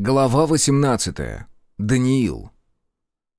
Глава 18. Даниил.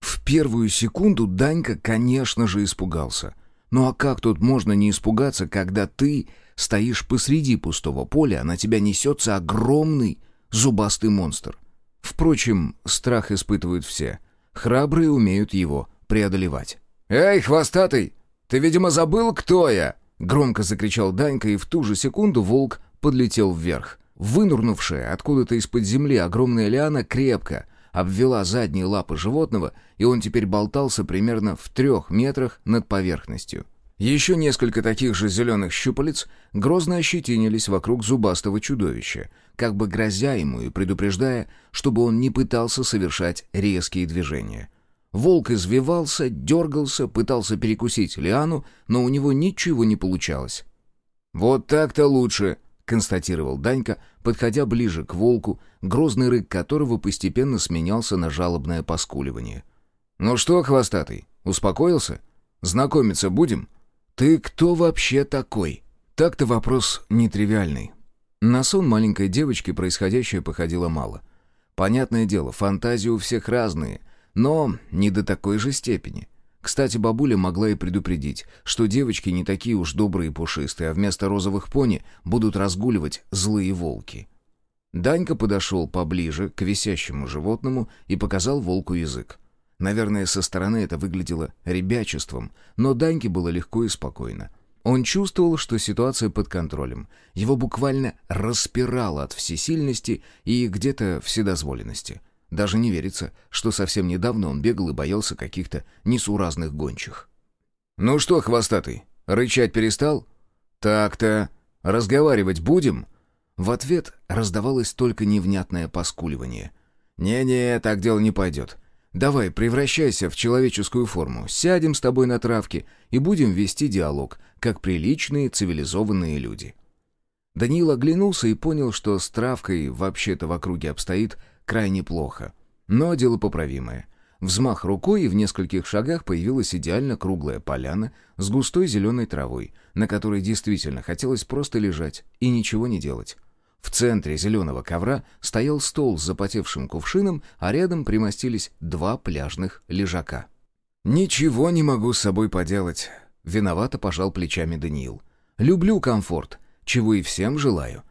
В первую секунду Данька, конечно же, испугался. Ну а как тут можно не испугаться, когда ты стоишь посреди пустого поля, а на тебя несется огромный зубастый монстр? Впрочем, страх испытывают все. Храбрые умеют его преодолевать. «Эй, хвостатый, ты, видимо, забыл, кто я?» Громко закричал Данька, и в ту же секунду волк подлетел вверх. Вынурнувшая откуда-то из-под земли огромная лиана крепко обвела задние лапы животного, и он теперь болтался примерно в трех метрах над поверхностью. Еще несколько таких же зеленых щупалец грозно ощетинились вокруг зубастого чудовища, как бы грозя ему и предупреждая, чтобы он не пытался совершать резкие движения. Волк извивался, дергался, пытался перекусить лиану, но у него ничего не получалось. «Вот так-то лучше», — констатировал Данька, подходя ближе к волку, грозный рык которого постепенно сменялся на жалобное поскуливание. «Ну что, хвостатый, успокоился? Знакомиться будем? Ты кто вообще такой?» Так-то вопрос нетривиальный. На сон маленькой девочки происходящее походило мало. Понятное дело, фантазии у всех разные, но не до такой же степени. Кстати, бабуля могла и предупредить, что девочки не такие уж добрые и пушистые, а вместо розовых пони будут разгуливать злые волки. Данька подошел поближе к висящему животному и показал волку язык. Наверное, со стороны это выглядело ребячеством, но Даньке было легко и спокойно. Он чувствовал, что ситуация под контролем. Его буквально распирало от всесильности и где-то вседозволенности. Даже не верится, что совсем недавно он бегал и боялся каких-то несуразных гончих. «Ну что, хвостатый, рычать перестал?» «Так-то. Разговаривать будем?» В ответ раздавалось только невнятное поскуливание. «Не-не, так дело не пойдет. Давай, превращайся в человеческую форму, сядем с тобой на травке и будем вести диалог, как приличные цивилизованные люди». Даниил оглянулся и понял, что с травкой вообще-то в округе обстоит крайне плохо. Но дело поправимое. Взмах рукой, и в нескольких шагах появилась идеально круглая поляна с густой зеленой травой, на которой действительно хотелось просто лежать и ничего не делать. В центре зеленого ковра стоял стол с запотевшим кувшином, а рядом примостились два пляжных лежака. «Ничего не могу с собой поделать», — виновато пожал плечами Даниил. «Люблю комфорт, чего и всем желаю.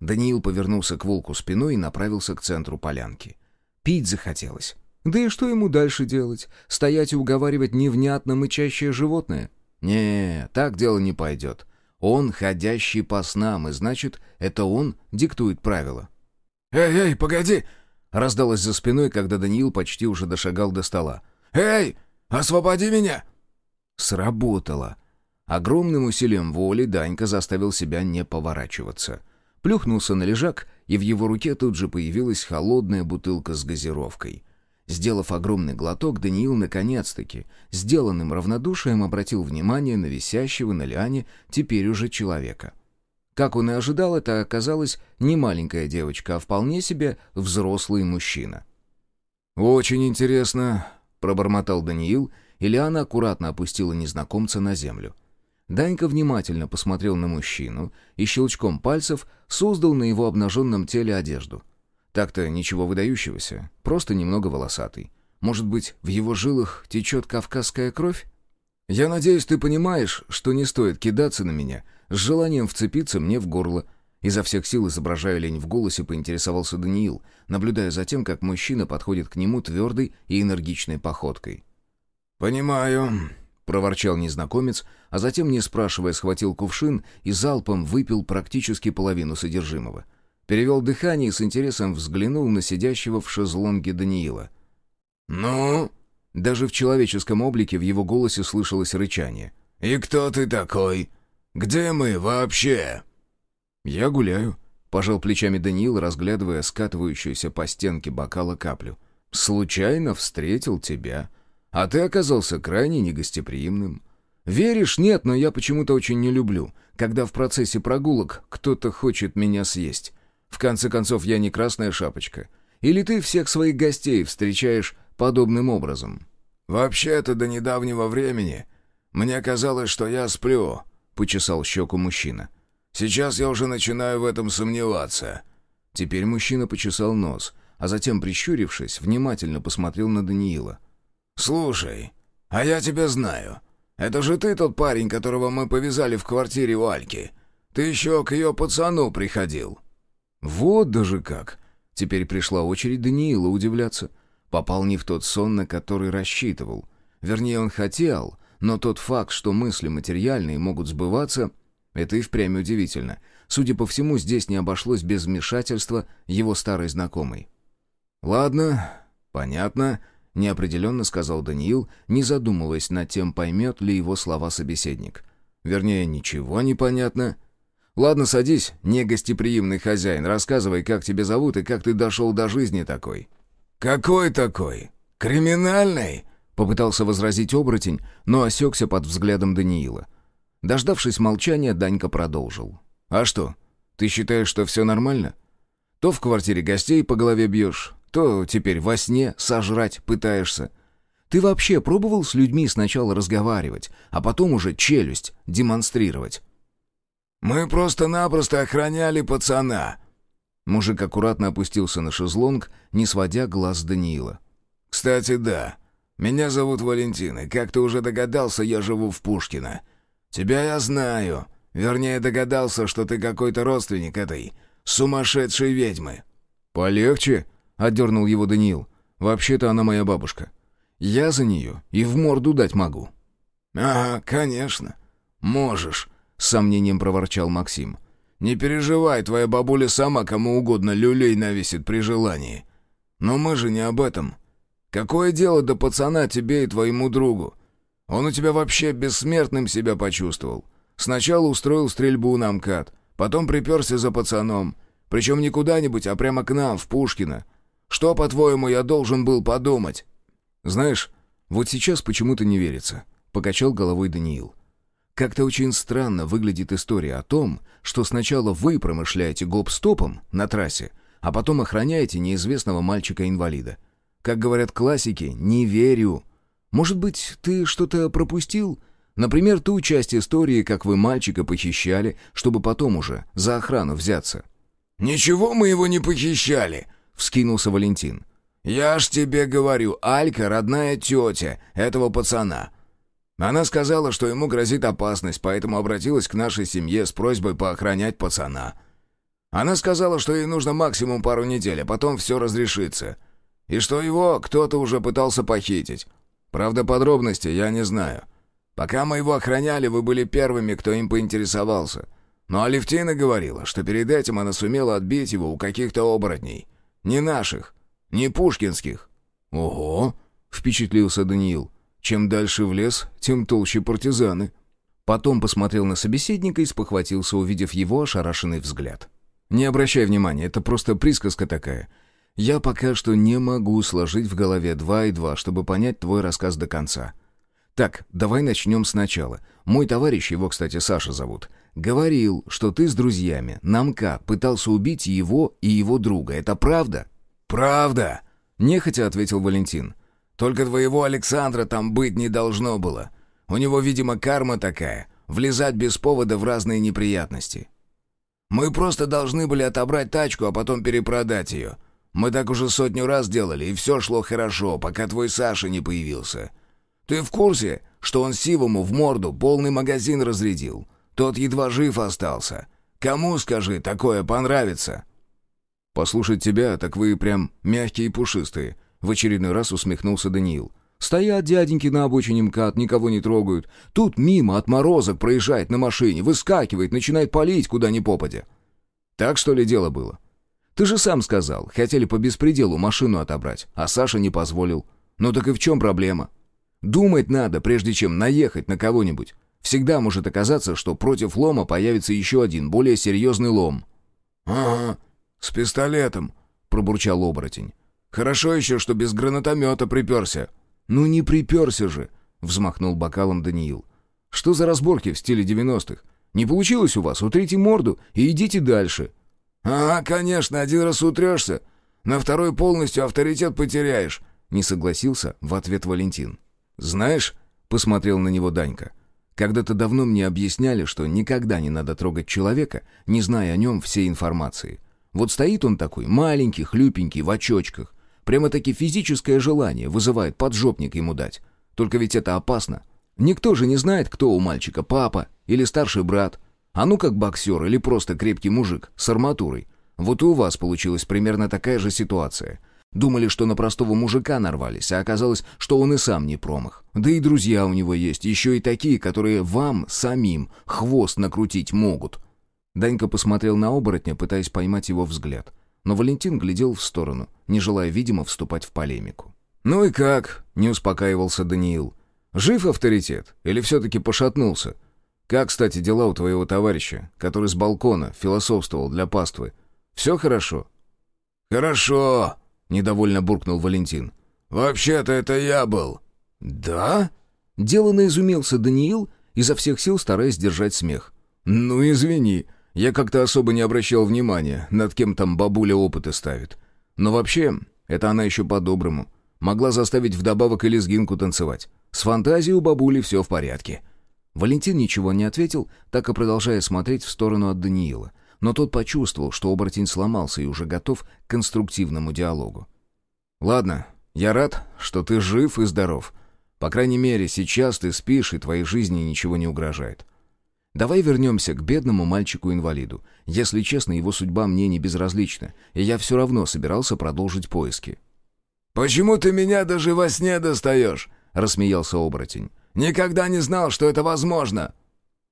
Даниил повернулся к волку спиной и направился к центру полянки. Пить захотелось. Да и что ему дальше делать? Стоять и уговаривать невнятно мычащее животное? Не, так дело не пойдет. Он ходящий по снам, и значит, это он диктует правила. «Эй, эй, погоди!» — раздалось за спиной, когда Даниил почти уже дошагал до стола. «Эй, освободи меня!» Сработало. Огромным усилием воли Данька заставил себя не поворачиваться плюхнулся на лежак, и в его руке тут же появилась холодная бутылка с газировкой. Сделав огромный глоток, Даниил наконец-таки, сделанным равнодушием, обратил внимание на висящего на лиане теперь уже человека. Как он и ожидал, это оказалась не маленькая девочка, а вполне себе взрослый мужчина. «Очень интересно», — пробормотал Даниил, и Лиана аккуратно опустила незнакомца на землю. Данька внимательно посмотрел на мужчину и щелчком пальцев создал на его обнаженном теле одежду. Так-то ничего выдающегося, просто немного волосатый. Может быть, в его жилах течет кавказская кровь? «Я надеюсь, ты понимаешь, что не стоит кидаться на меня с желанием вцепиться мне в горло». Изо всех сил, изображая лень в голосе, поинтересовался Даниил, наблюдая за тем, как мужчина подходит к нему твердой и энергичной походкой. «Понимаю», проворчал незнакомец, а затем, не спрашивая, схватил кувшин и залпом выпил практически половину содержимого. Перевел дыхание и с интересом взглянул на сидящего в шезлонге Даниила. «Ну?» Даже в человеческом облике в его голосе слышалось рычание. «И кто ты такой? Где мы вообще?» «Я гуляю», — пожал плечами Даниил, разглядывая скатывающуюся по стенке бокала каплю. «Случайно встретил тебя. А ты оказался крайне негостеприимным. Веришь, нет, но я почему-то очень не люблю, когда в процессе прогулок кто-то хочет меня съесть. В конце концов, я не красная шапочка. Или ты всех своих гостей встречаешь подобным образом? Вообще-то до недавнего времени мне казалось, что я сплю, почесал щеку мужчина. Сейчас я уже начинаю в этом сомневаться. Теперь мужчина почесал нос, а затем, прищурившись, внимательно посмотрел на Даниила. «Слушай, а я тебя знаю. Это же ты тот парень, которого мы повязали в квартире у Альки. Ты еще к ее пацану приходил». «Вот даже как!» Теперь пришла очередь Даниила удивляться. Попал не в тот сон, на который рассчитывал. Вернее, он хотел, но тот факт, что мысли материальные могут сбываться, это и впрямь удивительно. Судя по всему, здесь не обошлось без вмешательства его старой знакомой. «Ладно, понятно», — неопределенно сказал Даниил, не задумываясь над тем, поймет ли его слова собеседник. «Вернее, ничего не понятно». «Ладно, садись, негостеприимный хозяин, рассказывай, как тебя зовут и как ты дошел до жизни такой». «Какой такой? Криминальный?» — попытался возразить оборотень, но осекся под взглядом Даниила. Дождавшись молчания, Данька продолжил. «А что, ты считаешь, что все нормально? То в квартире гостей по голове бьешь, то теперь во сне сожрать пытаешься. Ты вообще пробовал с людьми сначала разговаривать, а потом уже челюсть демонстрировать?» «Мы просто-напросто охраняли пацана». Мужик аккуратно опустился на шезлонг, не сводя глаз Даниила. «Кстати, да. Меня зовут Валентин, и, как ты уже догадался, я живу в Пушкино. Тебя я знаю. Вернее, догадался, что ты какой-то родственник этой сумасшедшей ведьмы». «Полегче», — отдернул его Даниил. «Вообще-то она моя бабушка. Я за нее и в морду дать могу». «Ага, конечно. Можешь», — с сомнением проворчал Максим. «Не переживай, твоя бабуля сама кому угодно люлей навесит при желании. Но мы же не об этом. Какое дело до пацана тебе и твоему другу? Он у тебя вообще бессмертным себя почувствовал. Сначала устроил стрельбу на МКАД, потом приперся за пацаном. Причем не куда-нибудь, а прямо к нам, в Пушкино. Что, по-твоему, я должен был подумать?» «Знаешь, вот сейчас почему-то не верится», — покачал головой Даниил. Как-то очень странно выглядит история о том, что сначала вы промышляете гоп-стопом на трассе, а потом охраняете неизвестного мальчика-инвалида. Как говорят классики, не верю. Может быть, ты что-то пропустил? Например, ту часть истории, как вы мальчика похищали, чтобы потом уже за охрану взяться. «Ничего мы его не похищали», — вскинулся Валентин. «Я ж тебе говорю, Алька — родная тетя этого пацана. Она сказала, что ему грозит опасность, поэтому обратилась к нашей семье с просьбой поохранять пацана. Она сказала, что ей нужно максимум пару недель, а потом все разрешится. И что его кто-то уже пытался похитить. Правда, подробности я не знаю. Пока мы его охраняли, вы были первыми, кто им поинтересовался. Но Алевтина говорила, что перед этим она сумела отбить его у каких-то оборотней. Не наших, не пушкинских. «Ого!» — впечатлился Даниил. Чем дальше в лес, тем толще партизаны. Потом посмотрел на собеседника и спохватился, увидев его ошарашенный взгляд. «Не обращай внимания, это просто присказка такая. Я пока что не могу сложить в голове два и два, чтобы понять твой рассказ до конца. Так, давай начнем сначала. Мой товарищ, его, кстати, Саша зовут, говорил, что ты с друзьями на МК пытался убить его и его друга. Это правда?» «Правда!» — нехотя ответил Валентин. Только твоего Александра там быть не должно было. У него, видимо, карма такая — влезать без повода в разные неприятности. Мы просто должны были отобрать тачку, а потом перепродать ее. Мы так уже сотню раз делали, и все шло хорошо, пока твой Саша не появился. Ты в курсе, что он Сивому в морду полный магазин разрядил? Тот едва жив остался. Кому, скажи, такое понравится?» «Послушать тебя, так вы прям мягкие и пушистые», в очередной раз усмехнулся Даниил. «Стоят дяденьки на обочине МКАД, никого не трогают. Тут мимо отморозок проезжает на машине, выскакивает, начинает палить куда ни попадя. Так что ли дело было? Ты же сам сказал, хотели по беспределу машину отобрать, а Саша не позволил. Ну так и в чем проблема? Думать надо, прежде чем наехать на кого-нибудь. Всегда может оказаться, что против лома появится еще один, более серьезный лом». «Ага, с пистолетом», — пробурчал оборотень. Хорошо еще, что без гранатомета приперся». «Ну не приперся же», — взмахнул бокалом Даниил. «Что за разборки в стиле девяностых? Не получилось у вас? Утрите морду и идите дальше». «Ага, конечно, один раз утрешься. На второй полностью авторитет потеряешь», — не согласился в ответ Валентин. «Знаешь», — посмотрел на него Данька, «когда-то давно мне объясняли, что никогда не надо трогать человека, не зная о нем всей информации. Вот стоит он такой, маленький, хлюпенький, в очочках. Прямо-таки физическое желание вызывает поджопник ему дать. Только ведь это опасно. Никто же не знает, кто у мальчика, папа или старший брат. А ну как боксер или просто крепкий мужик с арматурой. Вот и у вас получилась примерно такая же ситуация. Думали, что на простого мужика нарвались, а оказалось, что он и сам не промах. Да и друзья у него есть, еще и такие, которые вам самим хвост накрутить могут. Данька посмотрел на оборотня, пытаясь поймать его взгляд. Но Валентин глядел в сторону, не желая, видимо, вступать в полемику. «Ну и как?» — не успокаивался Даниил. «Жив авторитет? Или все-таки пошатнулся? Как, кстати, дела у твоего товарища, который с балкона философствовал для паствы? Все хорошо?» «Хорошо!» — недовольно буркнул Валентин. «Вообще-то это я был». «Да?» — деланно изумился Даниил, изо всех сил стараясь сдержать смех. «Ну, извини, я как-то особо не обращал внимания, над кем там бабуля опыты ставит. Но вообще, это она еще по-доброму. Могла заставить вдобавок и лезгинку танцевать. С фантазией у бабули все в порядке». Валентин ничего не ответил, так и продолжая смотреть в сторону от Даниила но тот почувствовал, что оборотень сломался и уже готов к конструктивному диалогу. «Ладно, я рад, что ты жив и здоров. По крайней мере, сейчас ты спишь, и твоей жизни ничего не угрожает. Давай вернемся к бедному мальчику-инвалиду. Если честно, его судьба мне не безразлична, и я все равно собирался продолжить поиски». «Почему ты меня даже во сне достаешь?» — рассмеялся оборотень. «Никогда не знал, что это возможно!»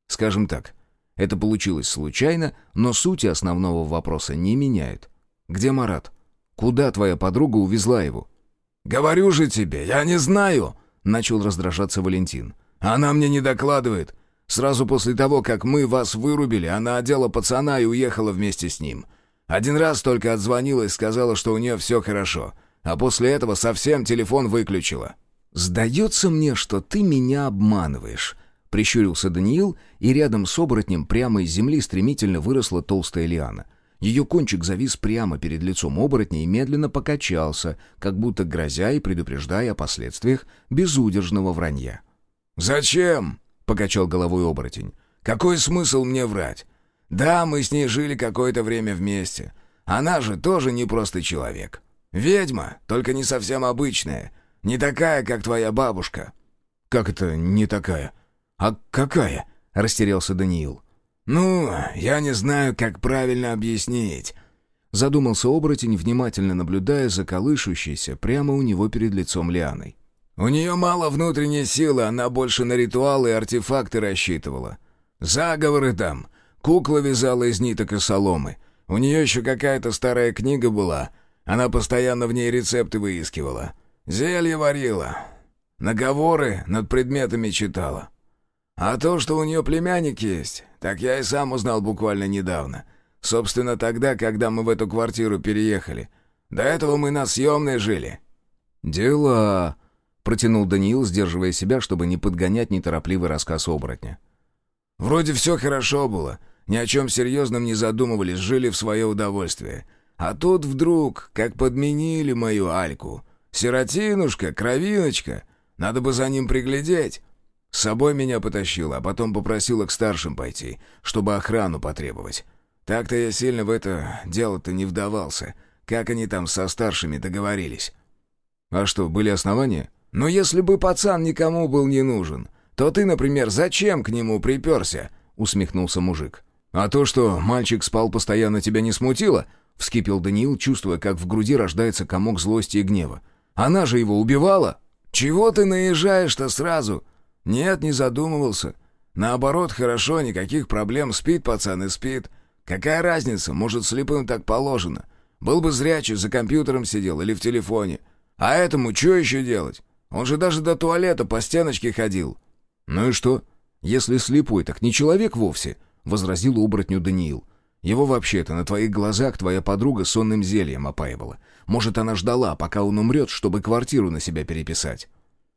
«Скажем так, это получилось случайно, но сути основного вопроса не меняет. Где Марат? Куда твоя подруга увезла его? «Говорю же тебе, я не знаю!» — начал раздражаться Валентин. «Она мне не докладывает. Сразу после того, как мы вас вырубили, она одела пацана и уехала вместе с ним. Один раз только отзвонилась, сказала, что у нее все хорошо, а после этого совсем телефон выключила». «Сдается мне, что ты меня обманываешь», Прищурился Даниил, и рядом с оборотнем прямо из земли стремительно выросла толстая лиана. Ее кончик завис прямо перед лицом оборотня и медленно покачался, как будто грозя и предупреждая о последствиях безудержного вранья. «Зачем?» — покачал головой оборотень. «Какой смысл мне врать? Да, мы с ней жили какое-то время вместе. Она же тоже не просто человек. Ведьма, только не совсем обычная. Не такая, как твоя бабушка». «Как это не такая?» «А какая?» — растерялся Даниил. «Ну, я не знаю, как правильно объяснить». Задумался оборотень, внимательно наблюдая за колышущейся прямо у него перед лицом лианой. «У нее мало внутренней силы, она больше на ритуалы и артефакты рассчитывала. Заговоры там, кукла вязала из ниток и соломы. У нее еще какая-то старая книга была, она постоянно в ней рецепты выискивала. Зелье варила, наговоры над предметами читала». А то, что у нее племянник есть, так я и сам узнал буквально недавно. Собственно, тогда, когда мы в эту квартиру переехали. До этого мы на съемной жили». «Дела...» — протянул Даниил, сдерживая себя, чтобы не подгонять неторопливый рассказ оборотня. «Вроде все хорошо было. Ни о чем серьезном не задумывались, жили в свое удовольствие. А тут вдруг, как подменили мою Альку. Сиротинушка, кровиночка. Надо бы за ним приглядеть. С собой меня потащила, а потом попросила к старшим пойти, чтобы охрану потребовать. Так-то я сильно в это дело-то не вдавался. Как они там со старшими договорились? А что, были основания? Ну, если бы пацан никому был не нужен, то ты, например, зачем к нему приперся?» — усмехнулся мужик. «А то, что мальчик спал постоянно, тебя не смутило?» — вскипел Даниил, чувствуя, как в груди рождается комок злости и гнева. «Она же его убивала!» «Чего ты наезжаешь-то сразу? «Нет, не задумывался. Наоборот, хорошо, никаких проблем, спит пацан и спит. Какая разница, может, слепым так положено. Был бы зрячий, за компьютером сидел или в телефоне. А этому что еще делать? Он же даже до туалета по стеночке ходил». «Ну и что? Если слепой, так не человек вовсе», — возразил оборотню Даниил. «Его вообще-то на твоих глазах твоя подруга сонным зельем опаивала. Может, она ждала, пока он умрет, чтобы квартиру на себя переписать».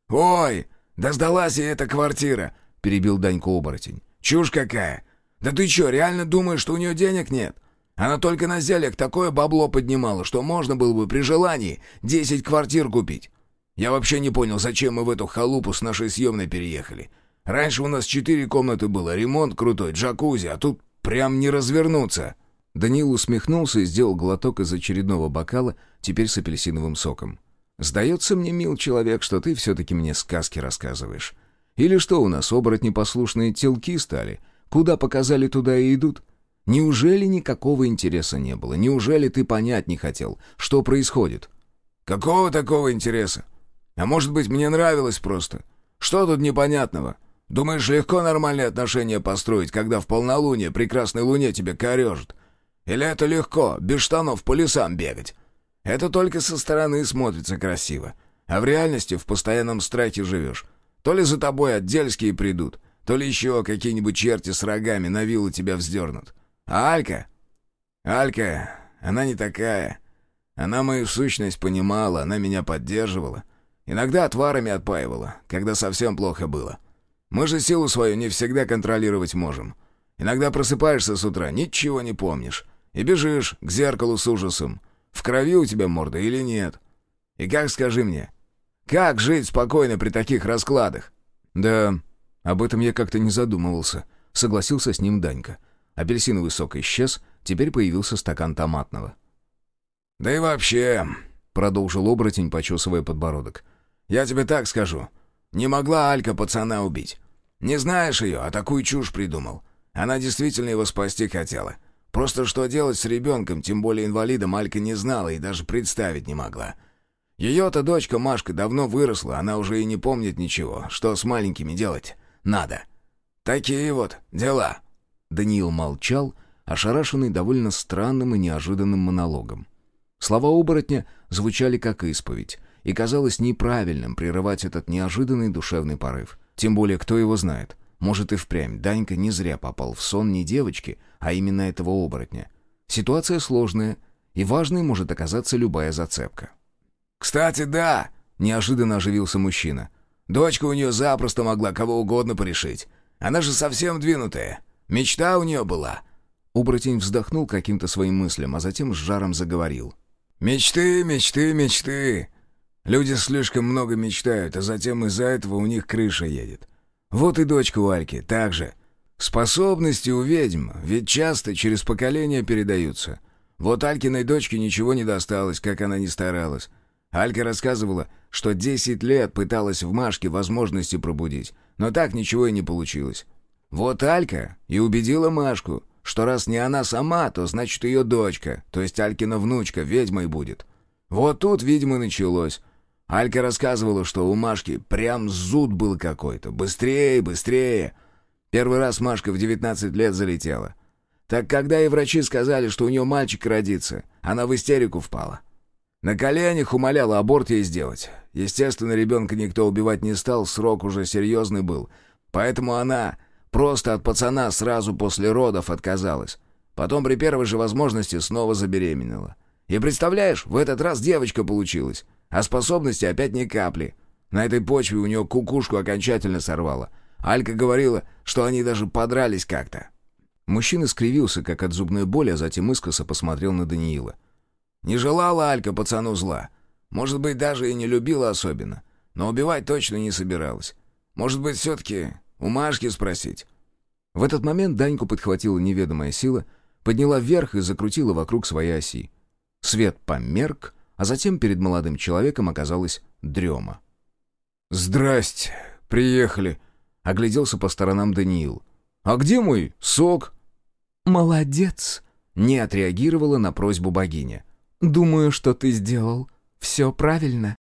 «Ой, «Да сдалась ей эта квартира!» — перебил Даньку оборотень. «Чушь какая! Да ты что, реально думаешь, что у нее денег нет? Она только на зельях такое бабло поднимала, что можно было бы при желании десять квартир купить. Я вообще не понял, зачем мы в эту халупу с нашей съемной переехали. Раньше у нас четыре комнаты было, ремонт крутой, джакузи, а тут прям не развернуться». Даниил усмехнулся и сделал глоток из очередного бокала, теперь с апельсиновым соком. «Сдается мне, мил человек, что ты все-таки мне сказки рассказываешь. Или что у нас, оборотни послушные телки стали? Куда показали, туда и идут? Неужели никакого интереса не было? Неужели ты понять не хотел, что происходит?» «Какого такого интереса? А может быть, мне нравилось просто? Что тут непонятного? Думаешь, легко нормальные отношения построить, когда в полнолуние прекрасной луне тебе корежит? Или это легко, без штанов по лесам бегать? Это только со стороны смотрится красиво. А в реальности в постоянном страхе живешь. То ли за тобой отдельские придут, то ли еще какие-нибудь черти с рогами на виллу тебя вздернут. А Алька? Алька, она не такая. Она мою сущность понимала, она меня поддерживала. Иногда отварами отпаивала, когда совсем плохо было. Мы же силу свою не всегда контролировать можем. Иногда просыпаешься с утра, ничего не помнишь. И бежишь к зеркалу с ужасом. В крови у тебя морда или нет? И как, скажи мне, как жить спокойно при таких раскладах? Да, об этом я как-то не задумывался. Согласился с ним Данька. Апельсиновый сок исчез, теперь появился стакан томатного. «Да и вообще», — продолжил оборотень, почесывая подбородок, «я тебе так скажу. Не могла Алька пацана убить. Не знаешь ее, а такую чушь придумал. Она действительно его спасти хотела. Просто что делать с ребенком, тем более инвалидом, Алька не знала и даже представить не могла. Ее-то дочка Машка давно выросла, она уже и не помнит ничего, что с маленькими делать надо. Такие вот дела». Даниил молчал, ошарашенный довольно странным и неожиданным монологом. Слова оборотня звучали как исповедь, и казалось неправильным прерывать этот неожиданный душевный порыв. Тем более, кто его знает. Может и впрямь Данька не зря попал в сон не девочки, а именно этого оборотня. Ситуация сложная, и важной может оказаться любая зацепка. «Кстати, да!» — неожиданно оживился мужчина. «Дочка у нее запросто могла кого угодно порешить. Она же совсем двинутая. Мечта у нее была». Оборотень вздохнул каким-то своим мыслям, а затем с жаром заговорил. «Мечты, мечты, мечты. Люди слишком много мечтают, а затем из-за этого у них крыша едет. Вот и дочка у Альки, так же. Способности у ведьм ведь часто через поколения передаются. Вот Алькиной дочке ничего не досталось, как она ни старалась. Алька рассказывала, что десять лет пыталась в Машке возможности пробудить, но так ничего и не получилось. Вот Алька и убедила Машку, что раз не она сама, то значит ее дочка, то есть Алькина внучка, ведьмой будет. Вот тут, видимо, началось. Алька рассказывала, что у Машки прям зуд был какой-то. Быстрее, быстрее. Первый раз Машка в 19 лет залетела. Так когда и врачи сказали, что у нее мальчик родится, она в истерику впала. На коленях умоляла аборт ей сделать. Естественно, ребенка никто убивать не стал, срок уже серьезный был. Поэтому она Просто от пацана сразу после родов отказалась. Потом при первой же возможности снова забеременела. И представляешь, в этот раз девочка получилась. А способности опять ни капли. На этой почве у нее кукушку окончательно сорвала. Алька говорила, что они даже подрались как-то. Мужчина скривился, как от зубной боли, а затем искоса посмотрел на Даниила. Не желала Алька пацану зла. Может быть, даже и не любила особенно. Но убивать точно не собиралась. Может быть, все-таки у Машки спросить». В этот момент Даньку подхватила неведомая сила, подняла вверх и закрутила вокруг своей оси. Свет померк, а затем перед молодым человеком оказалась дрема. «Здрасте, приехали», — огляделся по сторонам Даниил. «А где мой сок?» «Молодец», — не отреагировала на просьбу богиня. «Думаю, что ты сделал все правильно».